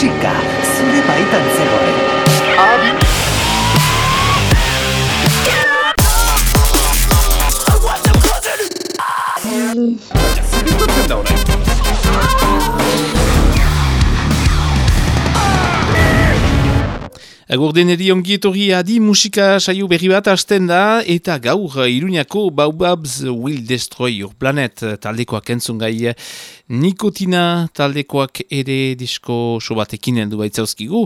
musika zure baitan zegoen. Adi! Agurdeneri ongietorri adi musika saio berri bat hasten da eta gaur Iruñako Baubabs Will Destroy Your Planet taldekoak entzun gai Nikotina taldekoak ere disko sobatekin heldu baitzauzkigu.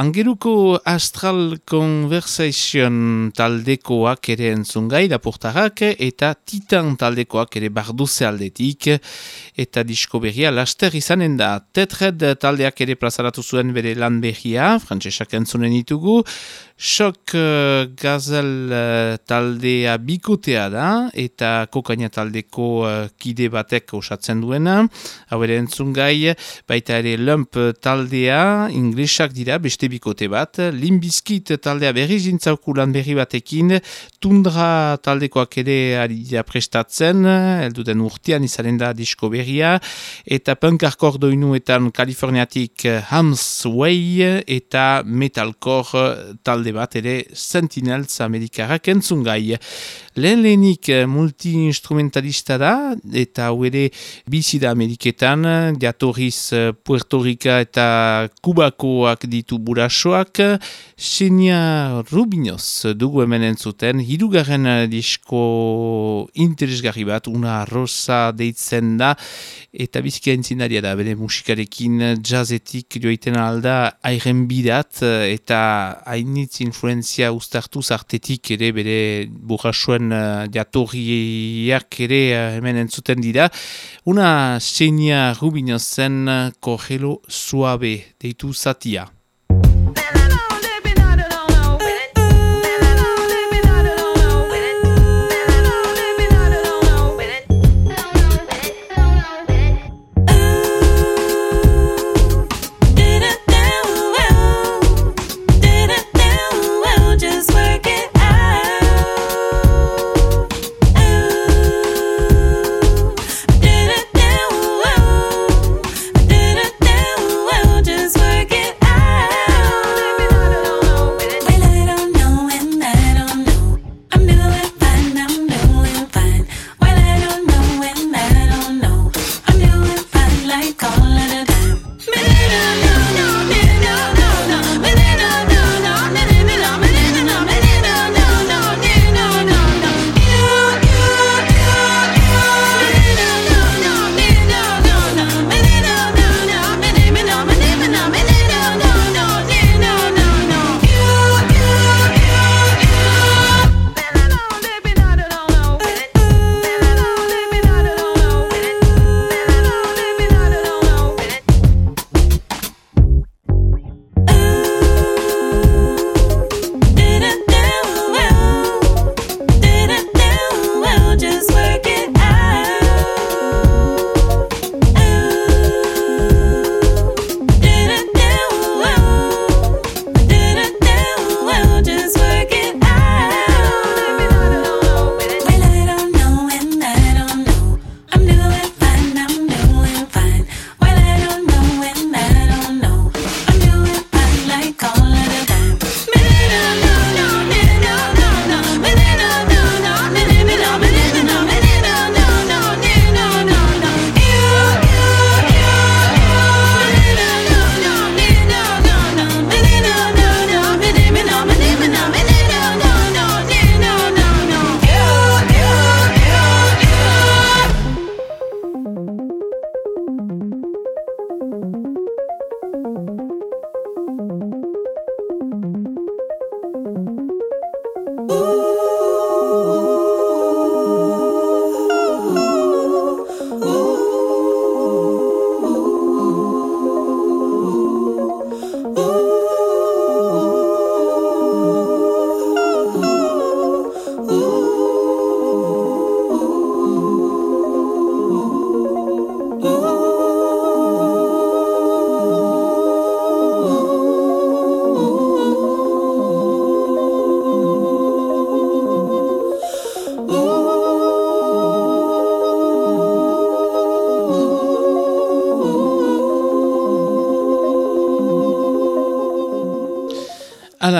Angeruko Astral Conversation taldekoak ere entzun gai portarak eta Titan taldekoak ere barduze aldetik eta disko berria laster izanen da. Tetred taldeak ere plazaratu zuen bere lan berria, frantzesak entzunen ditugu. Sok uh, gazel uh, taldea bikotea da eta kokaina taldeko uh, kide batek osatzen duena. Hau ere entzun gai, baita ere lump taldea, inglesak dira, beste bikote bat. Limbiskit taldea berri zintzaukulan berri batekin. Tundra taldekoak ere ari prestatzen, elduden urtean izanen da disko berria. Eta punkarkor doinuetan Kaliforniatik Hams Way eta metalcore talde bat ere Sentinels Amerikarak entzun gai. Lehen lehenik eh, multi-instrumentalista da, eta hau ere bizi da Ameriketan, diatoriz eh, Puerto Rica eta Kubakoak ditu burasoak, Xenia Rubinos dugu hemen entzuten, hirugarren disko interesgarri bat, una rosa deitzen da, eta bizkia entzinaria da, bere musikarekin jazzetik joiten alda airen bidat, eta hainitz influenzia ustartu zartetik ere bere burasoen zuen uh, jatorriak ere uh, hemen entzuten dira. Una senia rubino zen uh, kogelo suabe deitu zatia.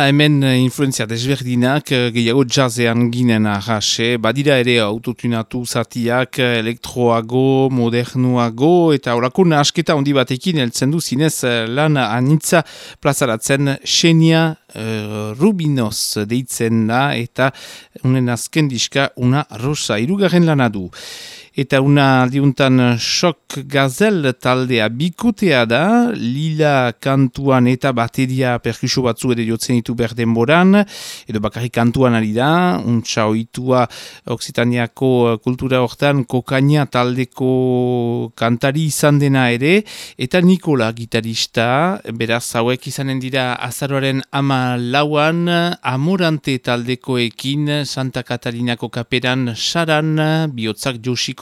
Hemen eh, influenzia desberdinak eh, gehiago jazean ginen ahase, badira ere autotunatu zatiak eh, elektroago, modernuago, eta horako nahasketa handi batekin heltzen du zinez lan anitza plazaratzen. Xenia uh, Rubinos deitzen da, eta unen azken diska una rosa, irugarren lana du eta una aldiuntan sok gazel taldea bikotea da, lila kantuan eta bateria perkuso batzu ere jotzen ditu berden boran, edo bakarri kantuan ari da, untsa oitua Oksitaniako kultura hortan kokaina taldeko kantari izan dena ere, eta Nikola gitarista, beraz hauek izanen dira azaroaren ama lauan, amorante taldekoekin Santa Katalinako kaperan saran, bihotzak josiko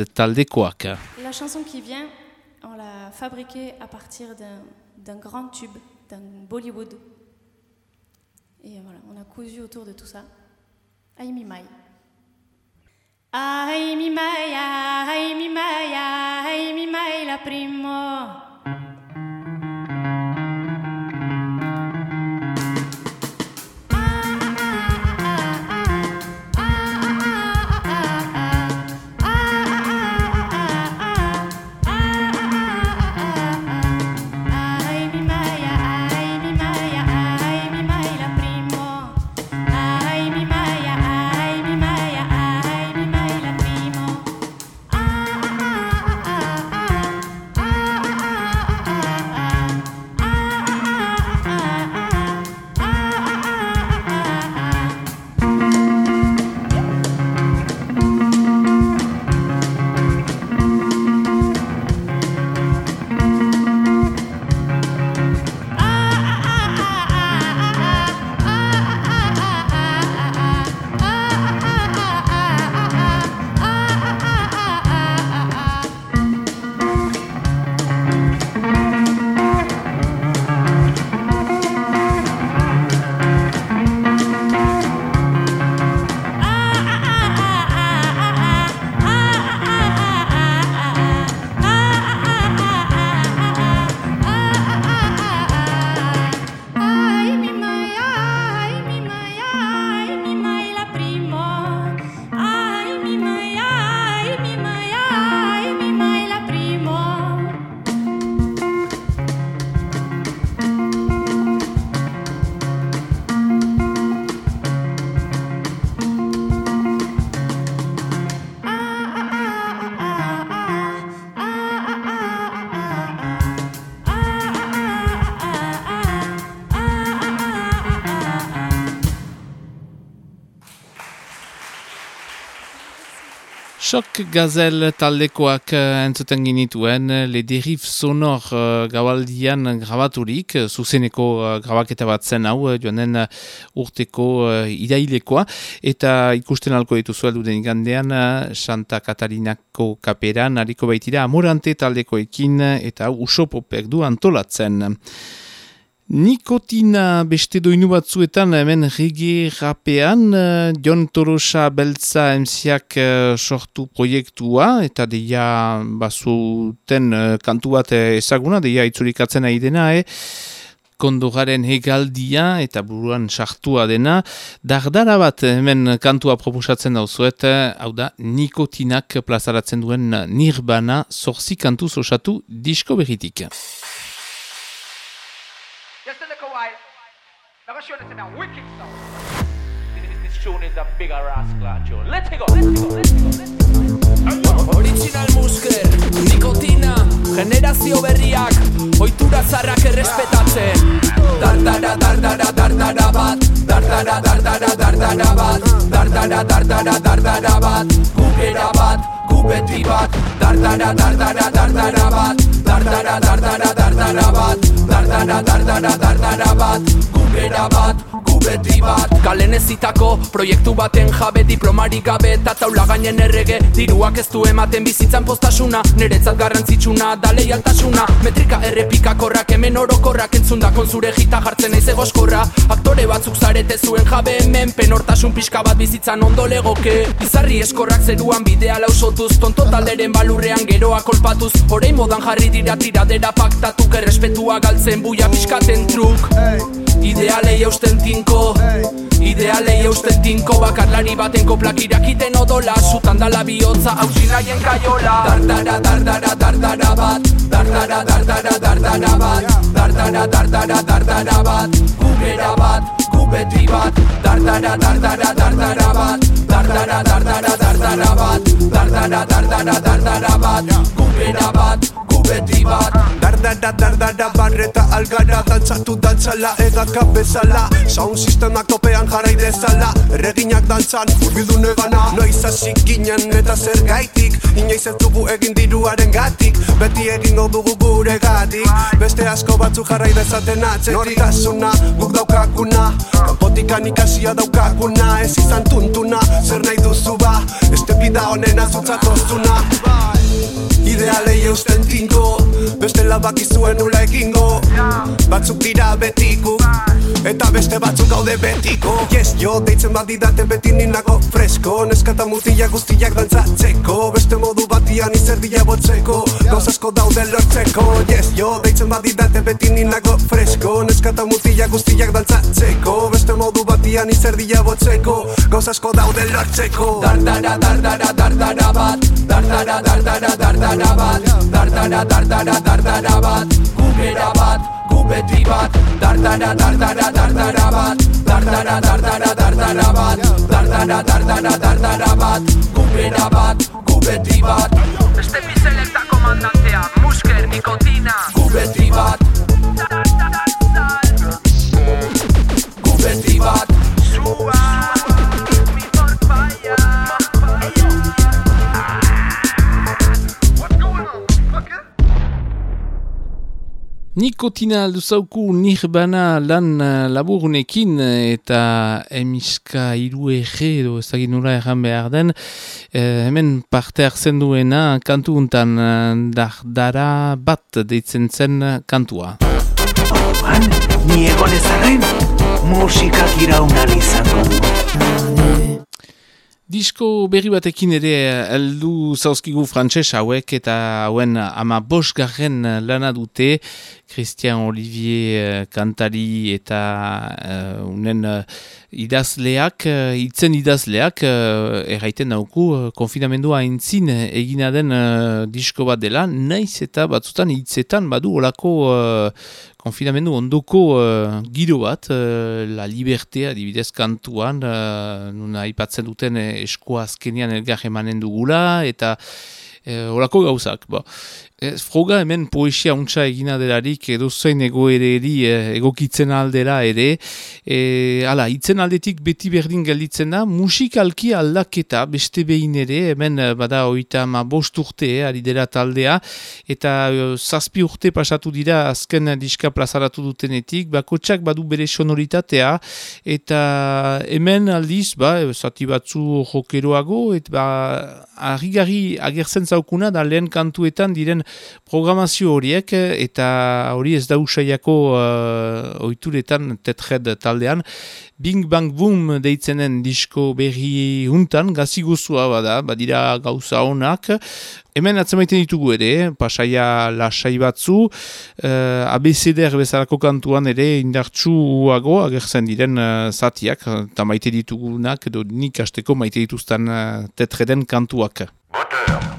eh, taldekoak. La chanson qui vient, on l'a fabriquée à partir d'un grand tube, d'un Bollywood. Et voilà, on a cousu autour de tout ça. Aimi Mai. Mai, Mai la primo. Sok gazel taldekoak uh, entzuten ginituen, le derif sonor uh, gaualdian grabaturik, zuzeneko grabaketa bat zen hau, joanen uh, urteko idailekoa, eta ikusten alko dituzu den gandean, uh, Santa Katalinako kaperan, hariko baitira, amorante taldekoekin, eta usopopek du antolatzen. Nikotina beste doinu batzuetan hemen regi rapean uh, John Torosa beltza emziak uh, sortu proiektua eta deia bazuten uh, kantu bat ezaguna, deia itzurikatzen ari dena, eh? kondogaren hegaldia eta buruan sartua dena, dardara bat hemen kantua proposatzen dauzuet, hau da, nikotinak plazaratzen duen nirbana zorzi kantu osatu disko berritik. Show this a wicked sound. This, this tune is a bigger rascal tune. Let's go, let's go, let's go, let's go. Original Musker, Nikotina, generazio berriak, oitura zarrak errespetatzen. Dardara, dardara, dardara bat, dardara, dardara, dardara bat, dardara, dardara, dardara bat, gukera bat, gubeti bat, dardara, dardara, dardara bat, dardara, dardara, dardara bat, dardara, dardara, dardara bat, gukera bat, beti bat. Galen ezitako proiektu baten jabe Diplomarik gabe eta taula gainen errege. Diruak ez du ematen bizitzan postasuna Neretzat garrantzitsuna da leialtasuna. Metrika errepika korrak hemen orokorrak Entzunda konzure jita jartzen naiz egoskorra. Aktore batzuk zarete zuen jabe hemen Penortasun pixka bat bizitzan ondo legoke. Izarri eskorrak zeruan bidea lausotuz Tonto talderen balurrean geroa kolpatuz. Horei modan jarri dira tiradera paktatuk Errespetua galtzen buia pixkaten truk. Idealei eusten tinko Idealei eusten tinko Bakarlari baten koplak irakiten odola. Zutan dala bihotza hausinaien kaiola. Dardara, dardara, dardara bat. Dardara, dardara, dardara bat. Dardara, dardara, dardara bat. Gugera bat, gubeti bat. Dardara, dardara, dardara bat. Dardara, dardara, dardara bat. Dardara, dardara, dardara bat. Gugera bat, beti bat Dardara, dardara, barreta algara Dantzatu dantzala, egaka bezala Sound sistemak topean jarrai dezala Erreginak dantzan, urbildu negana Noiz hasik ginen eta zer gaitik Inoiz ez dugu egin diruaren gatik. Beti egingo dugu gure gatik Beste asko batzu jarrai dezaten atzetik. Nortasuna, guk daukakuna Kanpotikan ikasia daukakuna Ez izan tuntuna, zer nahi duzu ba Este pida honen azutzatozuna Idealei eusten tinko Beste labak izuen ula egingo. Batzuk dira betiko Eta beste batzuk gaude betiko. Yes, jo, deitzen bat didate beti ninago fresko. Neskata mutila guztiak dantzatzeko. Beste modu batian izerdia botzeko. Gauzasko daude lortzeko. Yes, jo, deitzen bat didate beti ninago fresko. Neskata mutila guztiak dantzatzeko. Beste modu batian izerdia botzeko. Gauzasko daude lortzeko. Dardara, dardara, dardara bat. Dardara, dardara, dardara bat. Dardara, dardara, dardara bat Gugera bat, gubeti bat. Dardara, dardara, dardara bat Dardara, dardara, dardara bat. Dardara, dardara, dardara bat Gugera bat, gubeti bat. Este mi selecta komandantea Musker, nikotina Gubeti bat Nikotina alduzauku nirbana lan uh, laburunekin eta emiska iru ege edo ezagin nula erran behar den eh, hemen parte hartzen duena kantu untan dardara bat deitzen zen kantua. Orduan, ni egon ezaren, musikak iraunan izango du. Disko berri batekin ere heldu zauzkigu frantses hauek eta hauen ama bosgarren lana dute Christian Olivier kantari eta uh, unen uh, idazleak, uh, itzen idazleak uh, erraiten dauku uh, konfinamendua aintzin egina den uh, disko bat dela, naiz eta batzutan hitzetan badu olako uh, konfinamendu ondoko uh, giro bat, uh, la libertea dibidez kantuan, uh, nuna aipatzen duten uh, eskoa azkenian elgar emanen dugula, eta uh, olako gauzak. Bo. Ez, froga hemen poesia untsa egina delarik edo zein egoereri egokitzen aldera ere. E, hala, itzen aldetik beti berdin gelditzen da, musikalki aldaketa beste behin ere, hemen bada oita ma bost urte, eh, ari dela taldea, eta zazpi urte pasatu dira azken diska plazaratu dutenetik, bakotsak badu bere sonoritatea, eta hemen aldiz, ba, zati batzu jokeroago, eta ba, agertzen zaukuna, da lehen kantuetan diren programazio horiek eta hori ez da usaiako uh, oituretan tetred taldean Bing Bang Boom deitzenen disko berri huntan, gazi guztua bada, badira gauza honak. Hemen atzemaiten ditugu ere, pasaia lasai batzu, uh, ABCDR bezalako kantuan ere indartsuago agertzen diren uh, zatiak, eta maite ditugunak, edo nik asteko maite dituzten uh, tetreden kantuak. Moteur.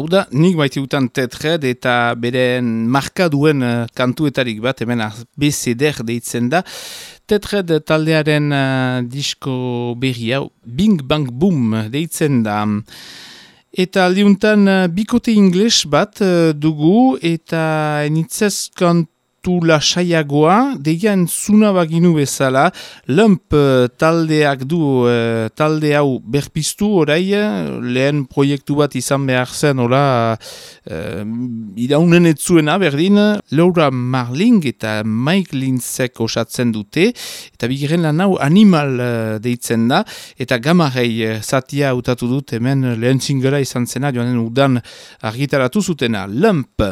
Hau da, nik baiti utan tetred eta beren marka duen uh, kantuetarik bat, hemen BCDR deitzen da. Tetred taldearen uh, disko berri hau, Bing Bang Boom deitzen da. Eta aldiuntan uh, bikote ingles bat dugu eta enitzez kantu tula saiagoa, deian zuna baginu bezala, lump eh, taldeak du uh, talde hau berpiztu orai, lehen proiektu bat izan behar zen, ora, uh, idaunen etzuena berdin, Laura Marling eta Mike Lindsek osatzen dute, eta bigiren lan hau animal deitzen da, eta gamarei zatia utatu dut hemen lehen zingara izan zena, joanen udan argitaratu zutena, lump.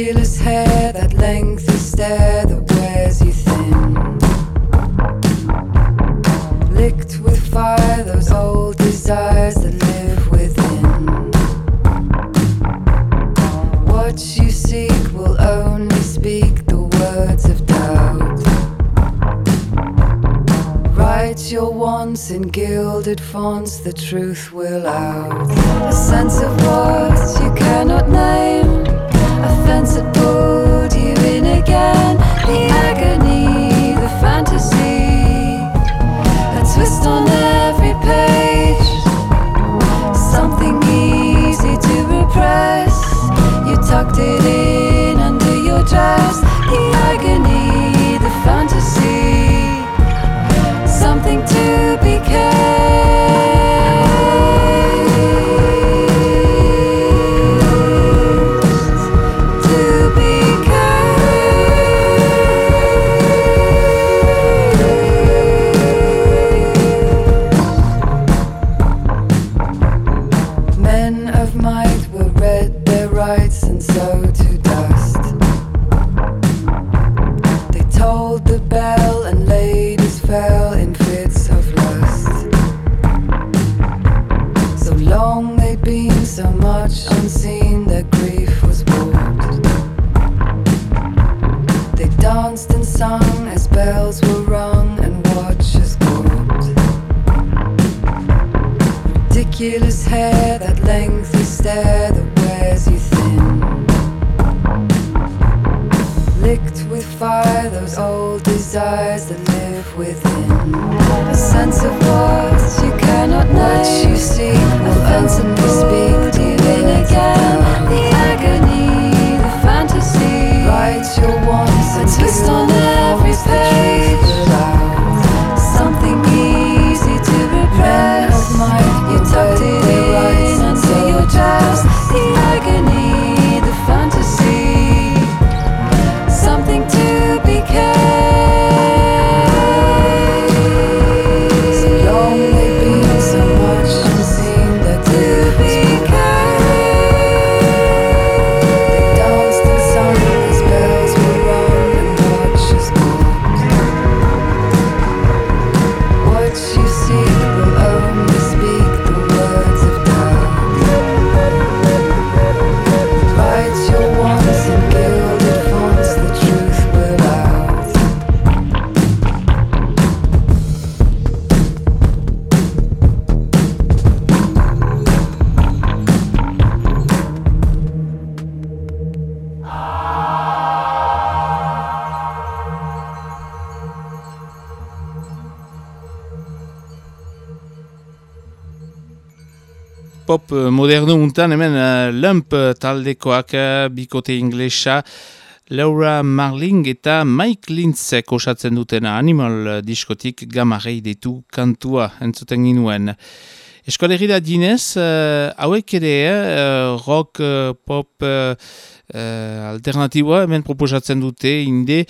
Ridiculous hair, that lengthy stare that wears you thin. Licked with fire, those old desires that live within. What you seek will only speak the words of doubt. Write your wants in gilded fonts, the truth will out. Untan, hemen uh, lump taldekoak bikote inglesa, Laura Marling eta Mike Lintzek osatzen dutena animal diskotik gamarei ditu kantua entzuten ginuen. Eskoleri da dinez, uh, hauek ere, uh, rock, uh, pop, uh, alternatiboa hemen proposatzen dute, inde,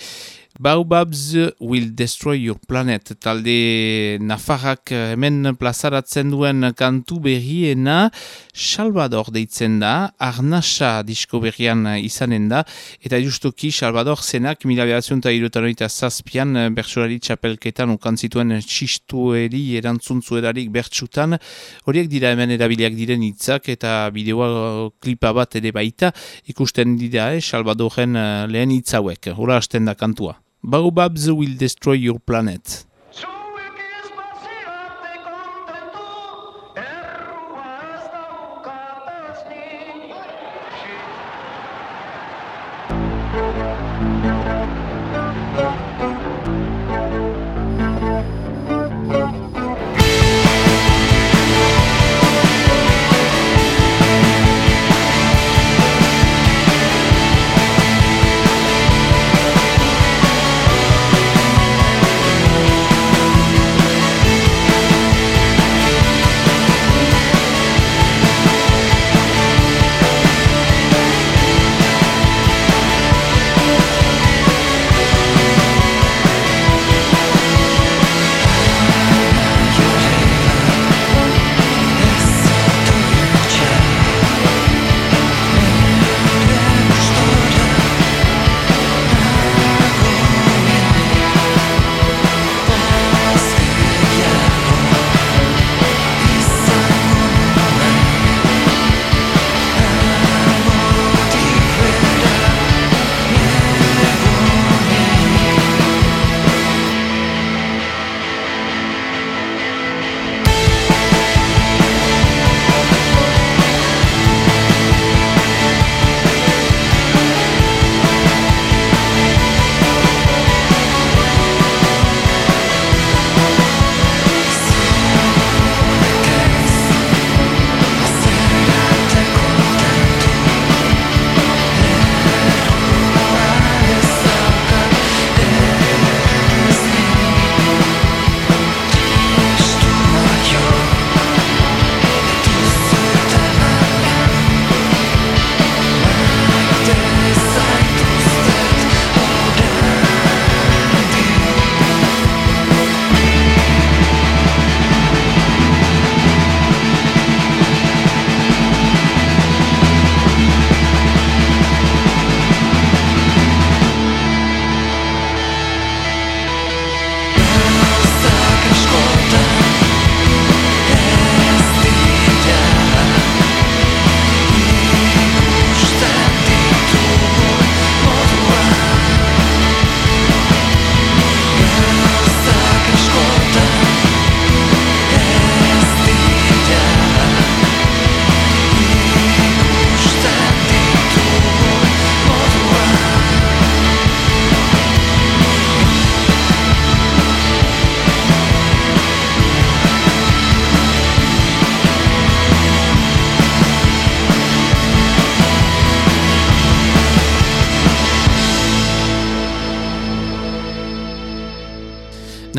Baobabs will destroy your planet. Talde Nafarrak hemen plazaratzen duen kantu berriena Salvador deitzen da, Arnasa disko berrian izanen da, eta justuki Salvador zenak mila behatzen eta zazpian bertsurari txapelketan ukan zituen txistueri erantzuntzuerarik bertsutan. Horiek dira hemen erabiliak diren hitzak eta bideoa klipa bat ere baita ikusten dira eh, Salvadoren lehen hitzauek. Hora hasten da kantua. Baobabs will destroy your planet.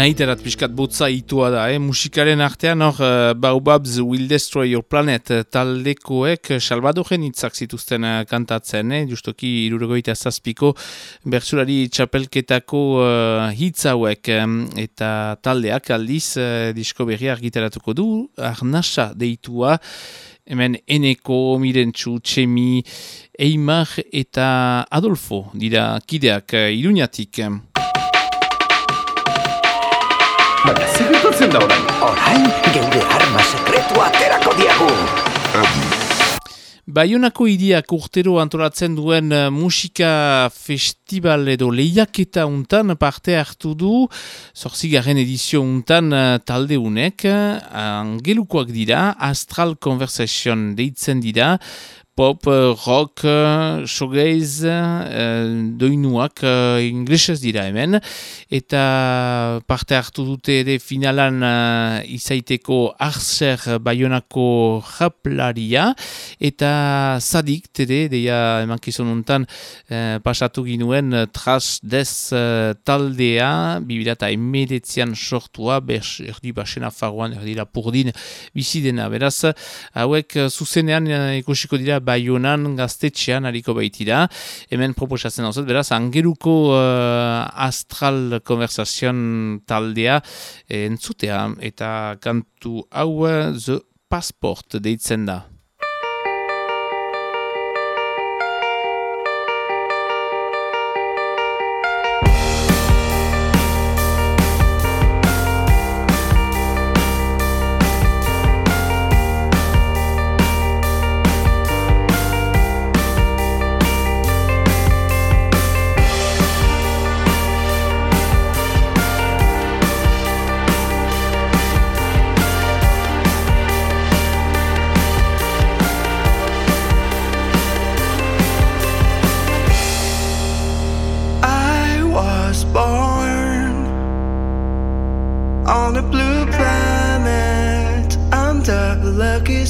Nahiterat pixkat botza itua da, eh? musikaren artean hor uh, Baobabs Will Destroy Your Planet uh, taldekoek uh, Salvadoren hitzak zituzten uh, kantatzen, eh? justoki irurogoita zazpiko bertsulari txapelketako uh, hitz hauek um, eta taldeak aldiz uh, disko berri argitaratuko du, arnasa deitua, hemen Eneko, Mirentxu, Txemi, Eimar eta Adolfo dira kideak uh, iruñatik. Baina, zer da orain? Orain, geure arma sekretua aterako diagu. Baionako iriak urtero antolatzen duen uh, musika festival edo lehiaketa untan parte hartu du, zorzigaren edizio untan uh, talde unek, uh, angelukoak dira, Astral Conversation deitzen dira, pop, rock, showgaze, doinuak inglesez dira hemen, eta parte hartu dute ere finalan izaiteko arzer baionako japlaria, eta sadik tere, deia emankizun untan pasatu ginuen tras dez taldea, bibila eta emedetzian sortua, erdi basena faruan, erdi lapurdin bizidena, beraz, hauek zuzenean eh, ikusiko dira baionan gaztetxean hariko baitira. Hemen proposatzen hau beraz, angeruko uh, astral konversazion taldea entzutea eta kantu hau The Passport deitzen da.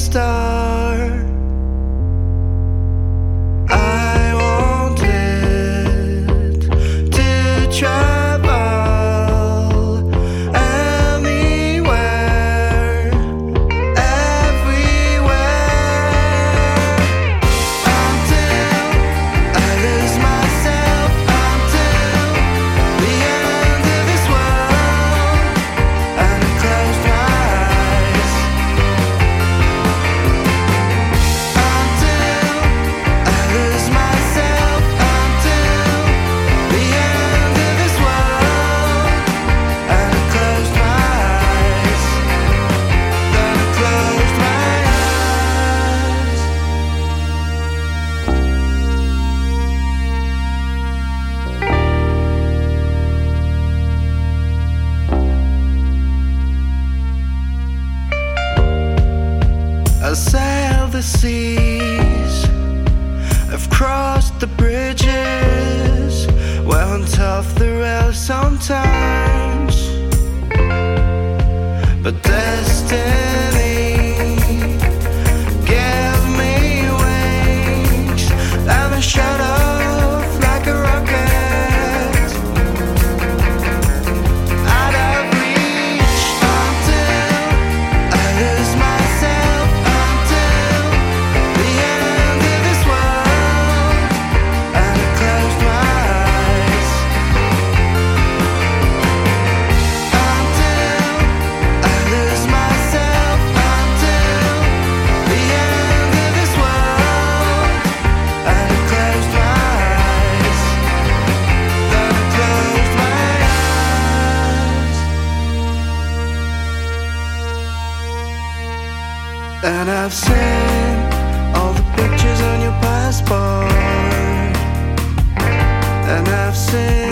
Stop. And I've seen all the pictures on your passport. And I've seen.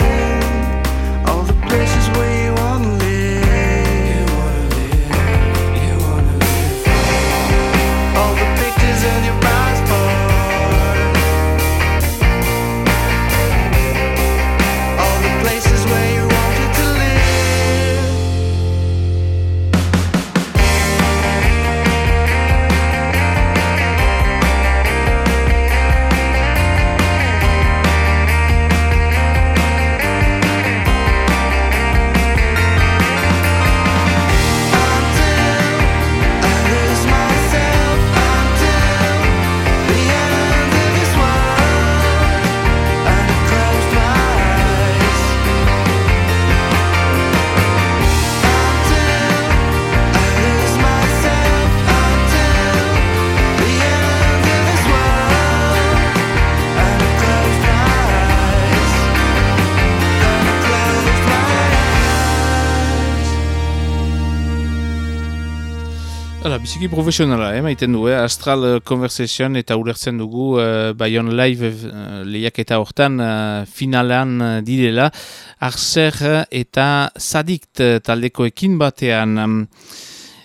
Biziki profesionala, eh, maiten du, eh? Astral eh, Conversation eta ulertzen dugu uh, Bayon Live uh, lehiak hortan uh, finalan uh, direla Arser eta Sadikt taldekoekin batean.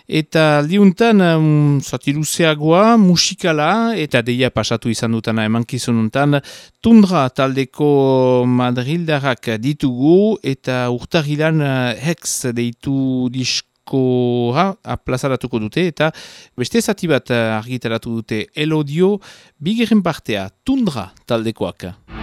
Eta liuntan, um, zatiluzeagoa, musikala, eta deia pasatu izan dutana emankizununtan, tundra taldeko madrildarrak ditugu, eta urtahilan uh, hex deitu diskora aplazaratuko dute, eta beste zati bat uh, argitaratu dute elodio, bigeren partea, tundra taldekoak.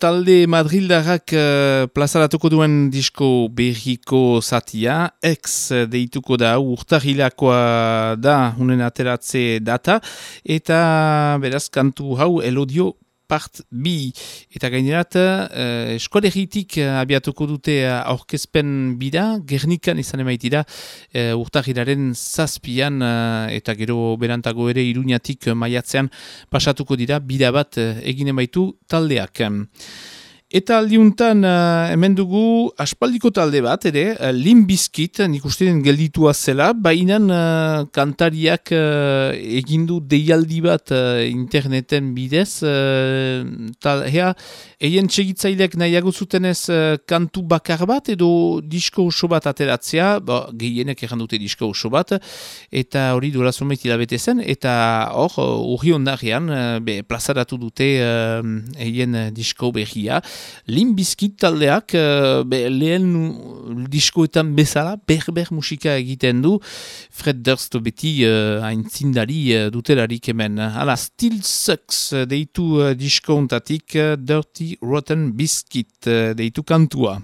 Talde Madrildarrak uh, plazaratuko duen disko berriko zatia, ex deituko da, urtahilakoa da, unen ateratze data, eta beraz kantu hau elodio part bi. Eta gainerat, uh, eskolegitik uh, abiatuko dute uh, aurkezpen bida, gernikan izan emaitira uh, urtahiraren zazpian eta gero berantago ere iruñatik uh, maiatzean pasatuko dira bida bat uh, egin emaitu taldeak. Eta aldiuntan uh, hemen dugu aspaldiko talde bat, ere, uh, Limbiskit, nik uste den gelditua zela, baina uh, kantariak uh, egindu deialdi bat uh, interneten bidez, uh, tal, hea, eien txegitzaileak nahiago zutenez uh, kantu bakar bat edo disko oso bat ateratzea, ba, gehienek erran dute disko oso bat, eta hori duela zomait hilabete zen, eta hor, urri ondarean, uh, plazaratu dute uh, eien disko behia, Limbiskit taldeak uh, be, lehen diskoetan bezala berber musika egiten du Fred Durst beti uh, hain zindari uh, dutelarik hemen. Hala, Still Sucks deitu uh, diskoontatik uh, Dirty Rotten Biscuit uh, deitu kantua.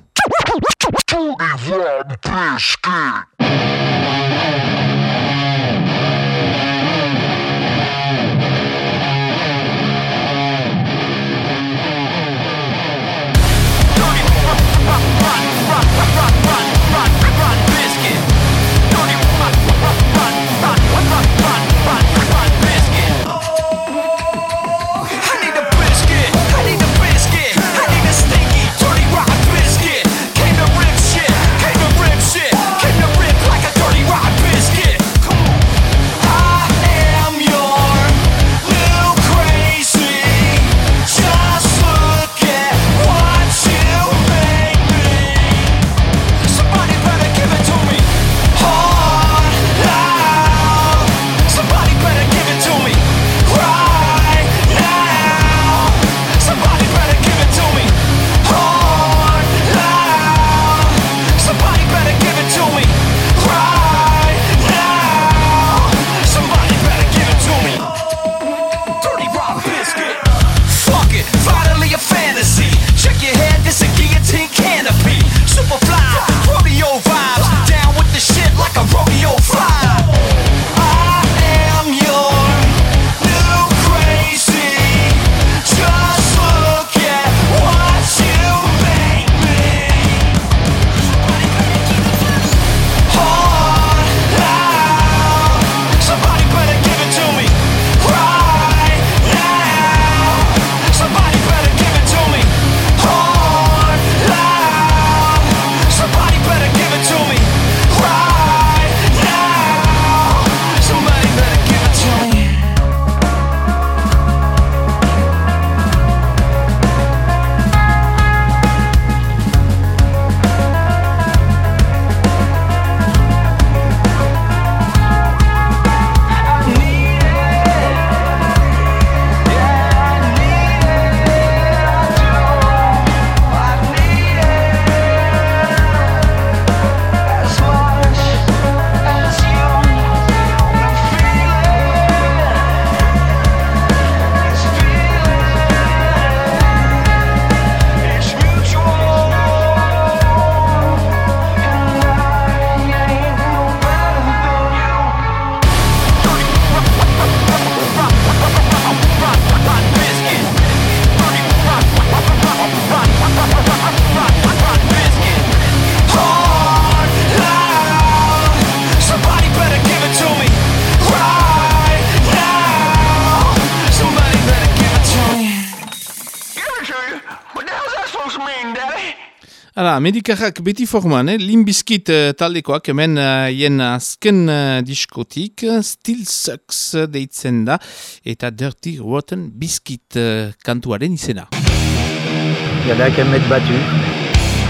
Hala, medikarrak beti forman, eh? Limbiskit uh, taldekoak hemen uh, azken uh, diskotik, Still Sucks deitzen da, eta Dirty Rotten Biscuit uh, kantuaren izena. Il y en a qui aiment être battus.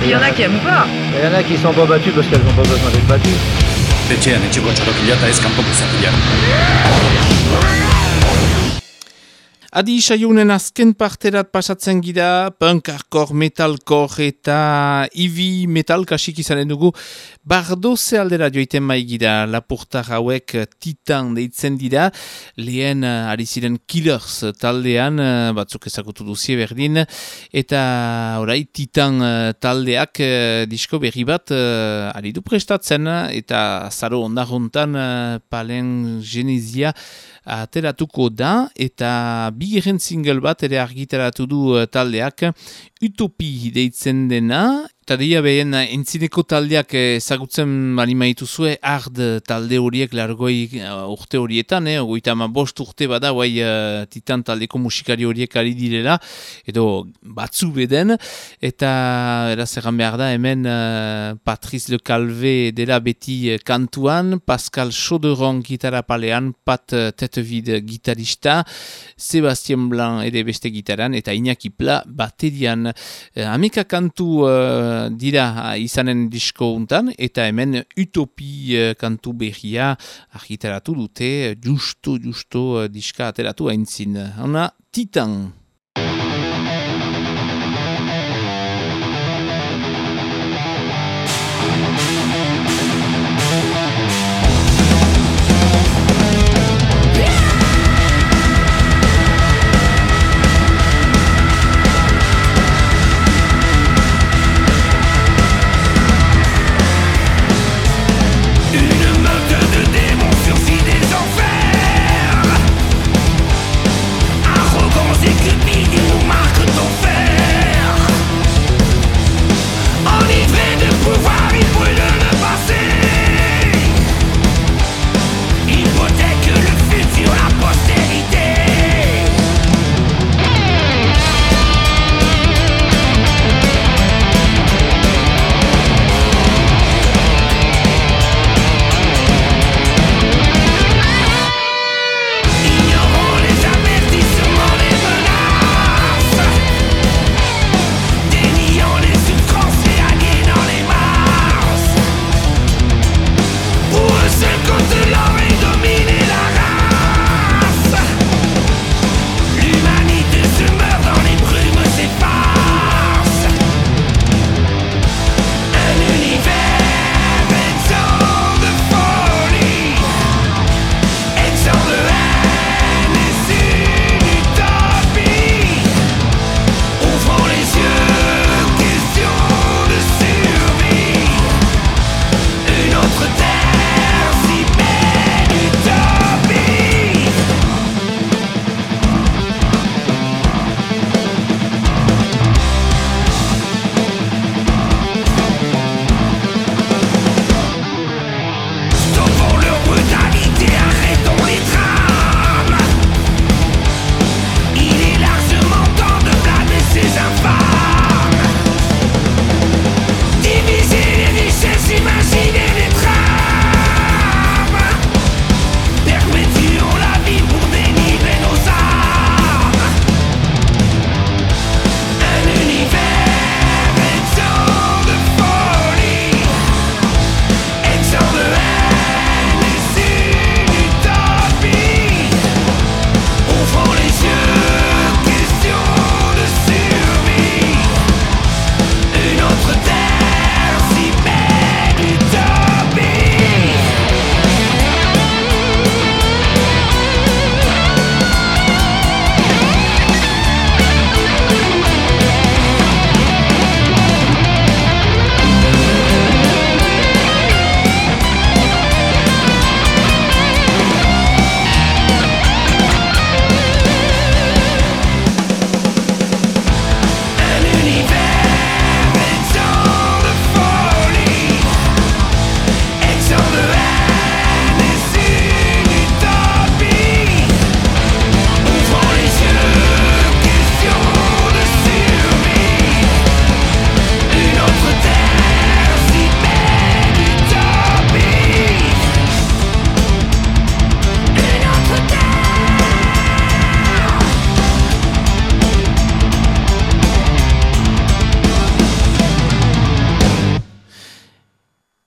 Il y en a qui aiment pas. Il y en a qui sont pas battus parce qu'elles n'ont pas besoin d'être battues. Etxean etxeko txorokila eta ez kanpoko zapila. Adi isaiunen azken parterat pasatzen gira, punkarkor, metalkor eta ivi metal kasik izanen dugu. Bardo ze aldera joiten mai gira, lapurtar hauek titan deitzen dira, lehen uh, ari ziren killers taldean, uh, batzuk ezagutu duzie berdin, eta orai titan uh, taldeak disko berri bat ari du prestatzen, eta zaro ondarrontan uh, palen genizia, ateratuko da eta bigeren single bat ere argitaratu du uh, taldeak. Utopi deitzen dena eta deia behen entzineko taldeak ezagutzen bali maitu zue ard talde horiek largoi uh, urte horietan, eh, ogoita ama bost urte bada guai uh, titan taldeko musikari horiek ari direla edo batzu beden. Eta eraz egan behar da hemen uh, Patrice Le Calve dela beti kantuan, Pascal Choderon gitarra palean, Pat uh, Tetevid gitarista, Sebastien Blanc ere beste gitaran eta Iñaki Pla baterian. Uh, amika kantu uh, dira izanen disko untan, eta hemen utopi uh, kantu behia argitaratu dute, justo, justo uh, diska ateratu haintzin. Hona, Titan.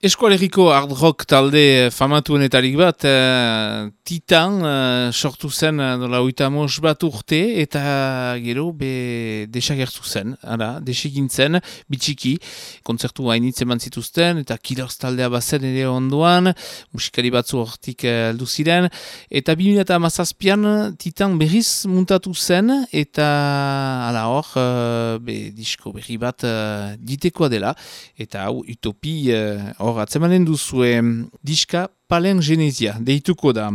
Eskualeriko hard rock talde famatuenetarik bat, uh, Titan uh, sortu zen uh, dola oita mos bat urte eta gero be desagertu zen, ara, desegin zen, bitxiki, kontzertu hainitze eman zituzten eta Killers taldea bazen ere onduan, musikari batzu hortik heldu ziren, eta 2000 eta mazazpian Titan berriz muntatu zen eta ala hor, uh, be disko berri bat uh, ditekoa dela, eta hau utopi hor hor, atzemanen duzue diska palen genezia, deituko da.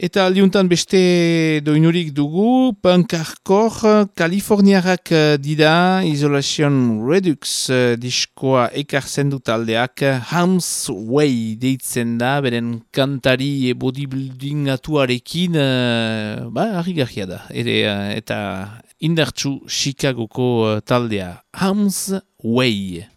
Eta aldiuntan beste doinurik dugu, punkarkor, Kaliforniarak eh, dida, Isolation Redux uh, diskoa ekartzen dut aldeak, Hams Way deitzen da, beren kantari e bodybuilding atuarekin, uh, ba, harri da, ere, eta indartsu Chicagoko taldea, Hams Way.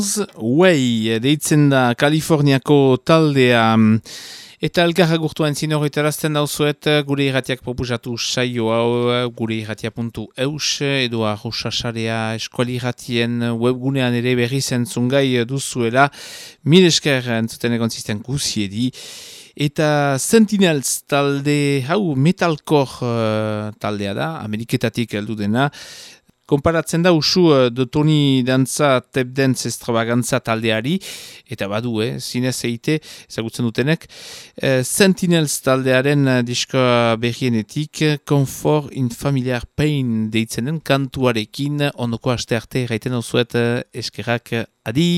Harm's Way deitzen da Kaliforniako taldea. Eta elkarra gurtu entzin horretarazten dauzuet gure irratiak propusatu saio hau gure irratia.eus edo arrosasarea eskuali irratien webgunean ere berri zentzungai duzuela. Mil esker entzuten egon zisten guziedi Eta Sentinels talde hau metalcore uh, taldea da, Ameriketatik heldu dena, Konparatzen da usu uh, de Tony Dantza Tep Dance Extravagantza taldeari, eta badu, eh, zinez eite, ezagutzen dutenek, uh, Sentinels taldearen uh, diskoa berrienetik, Comfort in Familiar Pain deitzenen kantuarekin, ondoko aste arte, gaiten zuet, uh, eskerak, adi!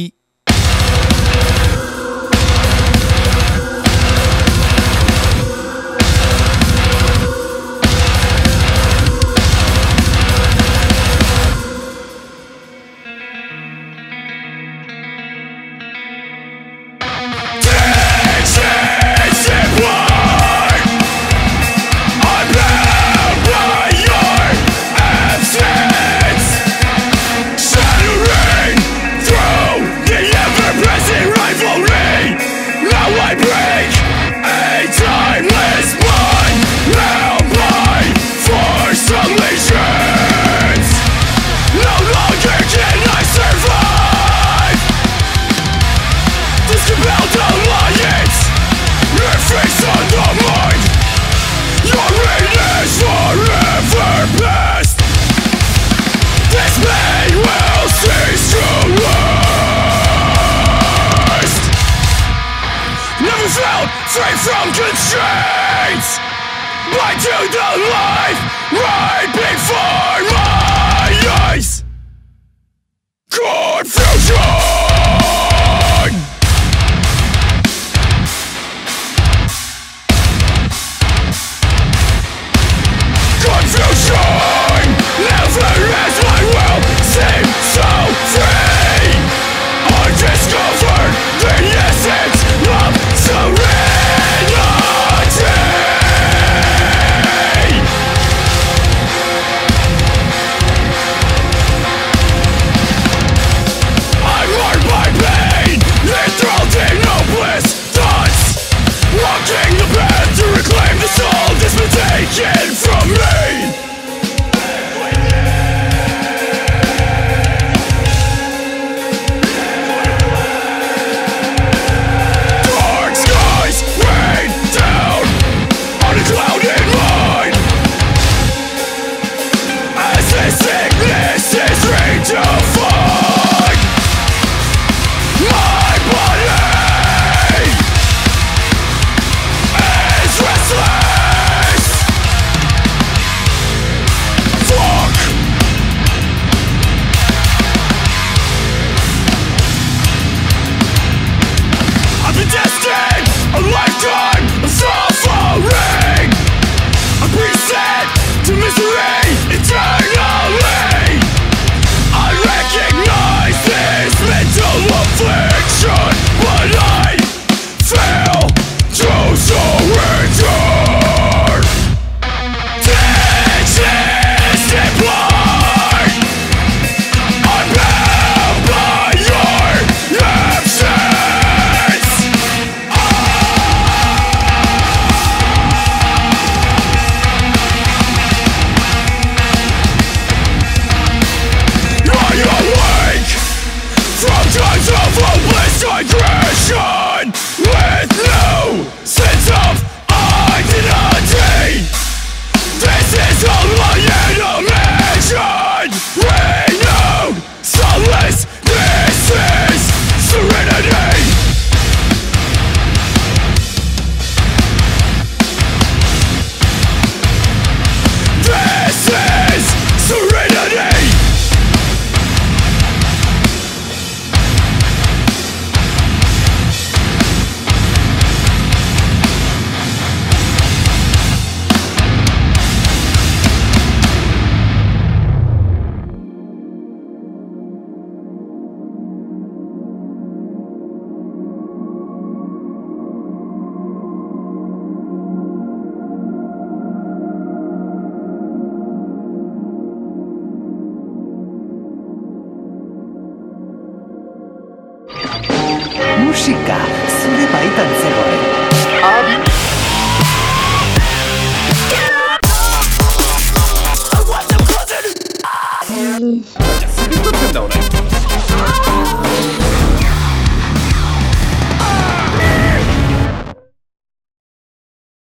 Free from constraints Blind to the life right before my eyes? Confusion